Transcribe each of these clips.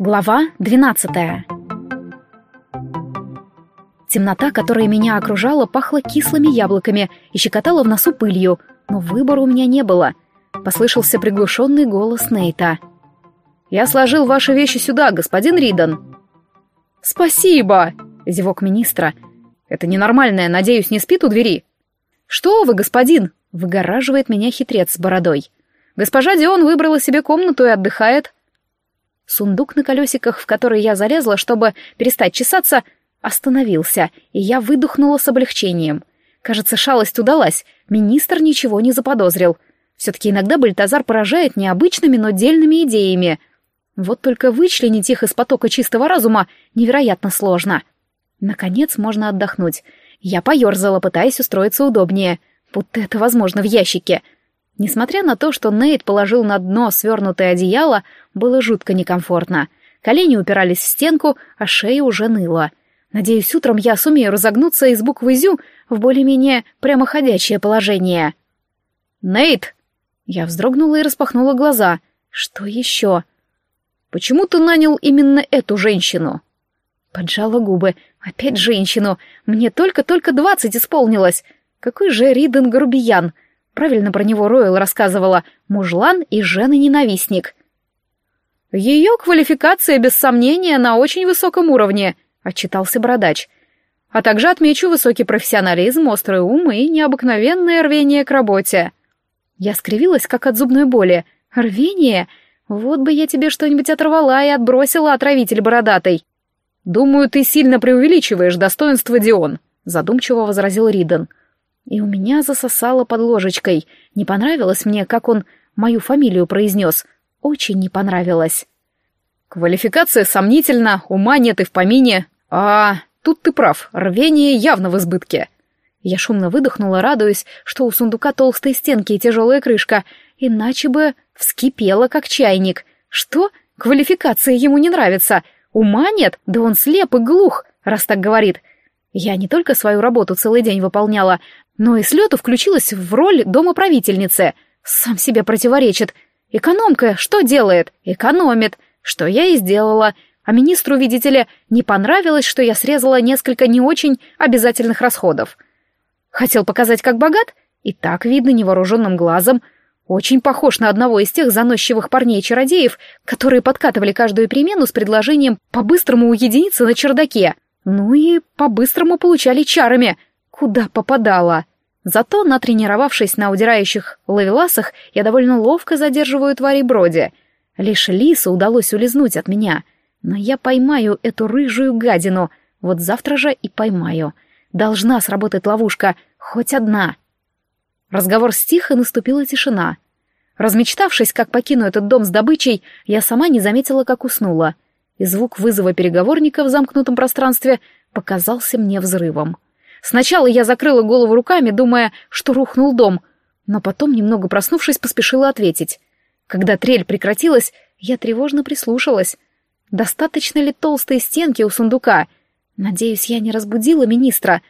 Глава 12 Темнота, которая меня окружала, пахла кислыми яблоками и щекотала в носу пылью, но выбора у меня не было. Послышался приглушенный голос Нейта. «Я сложил ваши вещи сюда, господин Риден». «Спасибо!» — зевок министра. «Это ненормальное, надеюсь, не спит у двери?» «Что вы, господин?» — выгораживает меня хитрец с бородой. «Госпожа Дион выбрала себе комнату и отдыхает». Сундук на колесиках, в который я залезла, чтобы перестать чесаться, остановился, и я выдохнула с облегчением. Кажется, шалость удалась, министр ничего не заподозрил. Все-таки иногда Бальтазар поражает необычными, но дельными идеями. Вот только вычленить их из потока чистого разума невероятно сложно. Наконец можно отдохнуть. Я поерзала, пытаясь устроиться удобнее. Будто это возможно в ящике — Несмотря на то, что Нейт положил на дно свернутое одеяло, было жутко некомфортно. Колени упирались в стенку, а шея уже ныла. Надеюсь, утром я сумею разогнуться из буквы «зю» в более-менее прямоходящее положение. «Нейт!» Я вздрогнула и распахнула глаза. «Что еще?» «Почему ты нанял именно эту женщину?» Поджала губы. «Опять женщину! Мне только-только двадцать исполнилось! Какой же Риден грубиян!» Правильно про него Ройл рассказывала. Мужлан и жены-ненавистник. «Ее квалификация, без сомнения, на очень высоком уровне», — отчитался Бородач. «А также отмечу высокий профессионализм, острый ум и необыкновенное рвение к работе». Я скривилась, как от зубной боли. «Рвение? Вот бы я тебе что-нибудь оторвала и отбросила, отравитель бородатый». «Думаю, ты сильно преувеличиваешь достоинство Дион», — задумчиво возразил Риден. И у меня засосало под ложечкой. Не понравилось мне, как он мою фамилию произнес. Очень не понравилось. Квалификация сомнительна, ума нет и в помине. А, тут ты прав, рвение явно в избытке. Я шумно выдохнула, радуясь, что у сундука толстые стенки и тяжелая крышка, иначе бы вскипела, как чайник. Что? Квалификация ему не нравится. Ума нет? Да он слеп и глух, раз так говорит. Я не только свою работу целый день выполняла, но и с лету включилась в роль домоправительницы. Сам себе противоречит. Экономка что делает? Экономит. Что я и сделала. А министру, видите ли, не понравилось, что я срезала несколько не очень обязательных расходов. Хотел показать, как богат? И так видно невооруженным глазом. Очень похож на одного из тех заносчивых парней-чародеев, которые подкатывали каждую перемену с предложением по-быстрому уединиться на чердаке. Ну и по-быстрому получали чарами, куда попадала. Зато, натренировавшись на удирающих лавеласах, я довольно ловко задерживаю твари броди. Лишь лису удалось улизнуть от меня. Но я поймаю эту рыжую гадину. Вот завтра же и поймаю. Должна сработать ловушка, хоть одна. Разговор стих, и наступила тишина. Размечтавшись, как покину этот дом с добычей, я сама не заметила, как уснула — и звук вызова переговорника в замкнутом пространстве показался мне взрывом. Сначала я закрыла голову руками, думая, что рухнул дом, но потом, немного проснувшись, поспешила ответить. Когда трель прекратилась, я тревожно прислушалась. Достаточно ли толстые стенки у сундука? Надеюсь, я не разбудила министра.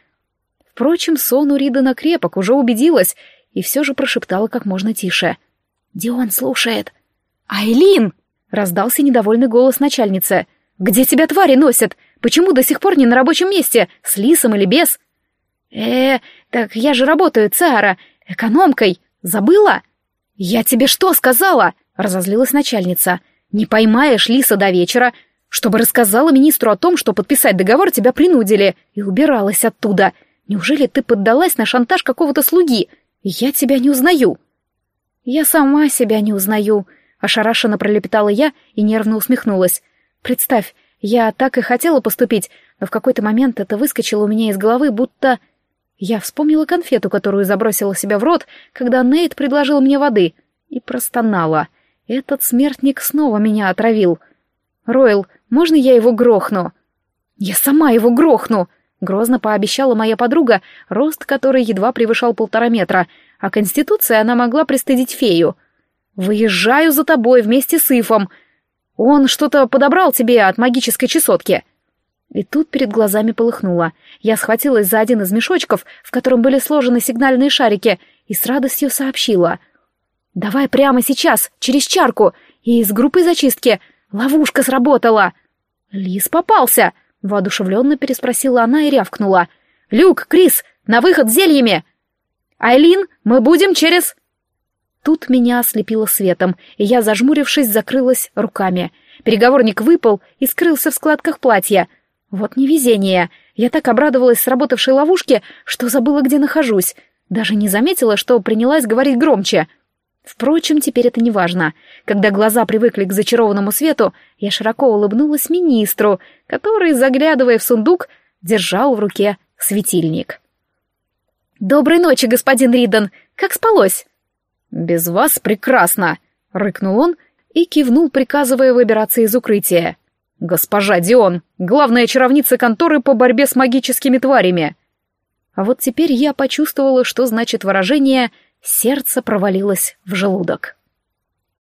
Впрочем, сон у Ридана крепок, уже убедилась, и все же прошептала как можно тише. «Дион слушает». «Айлин!» Раздался недовольный голос начальницы. «Где тебя твари носят? Почему до сих пор не на рабочем месте? С лисом или без?» «Э, так я же работаю, Цара, экономкой. Забыла?» «Я тебе что сказала?» — разозлилась начальница. «Не поймаешь лиса до вечера, чтобы рассказала министру о том, что подписать договор тебя принудили, и убиралась оттуда. Неужели ты поддалась на шантаж какого-то слуги? Я тебя не узнаю». «Я сама себя не узнаю», Ошарашенно пролепетала я и нервно усмехнулась. «Представь, я так и хотела поступить, но в какой-то момент это выскочило у меня из головы, будто...» Я вспомнила конфету, которую забросила себя в рот, когда Нейт предложил мне воды, и простонала. Этот смертник снова меня отравил. «Ройл, можно я его грохну?» «Я сама его грохну!» — грозно пообещала моя подруга, рост которой едва превышал полтора метра, а конституция она могла пристыдить фею — Выезжаю за тобой вместе с Ифом. Он что-то подобрал тебе от магической чесотки. И тут перед глазами полыхнуло. Я схватилась за один из мешочков, в котором были сложены сигнальные шарики, и с радостью сообщила. «Давай прямо сейчас, через чарку, и с группой зачистки. Ловушка сработала!» «Лис попался!» — воодушевленно переспросила она и рявкнула. «Люк, Крис, на выход с зельями!» «Айлин, мы будем через...» Тут меня ослепило светом, и я, зажмурившись, закрылась руками. Переговорник выпал и скрылся в складках платья. Вот невезение. Я так обрадовалась сработавшей ловушке, что забыла, где нахожусь. Даже не заметила, что принялась говорить громче. Впрочем, теперь это не важно. Когда глаза привыкли к зачарованному свету, я широко улыбнулась министру, который, заглядывая в сундук, держал в руке светильник. «Доброй ночи, господин Риден! Как спалось?» «Без вас прекрасно!» — рыкнул он и кивнул, приказывая выбираться из укрытия. «Госпожа Дион, главная чаровница конторы по борьбе с магическими тварями!» А вот теперь я почувствовала, что значит выражение «сердце провалилось в желудок».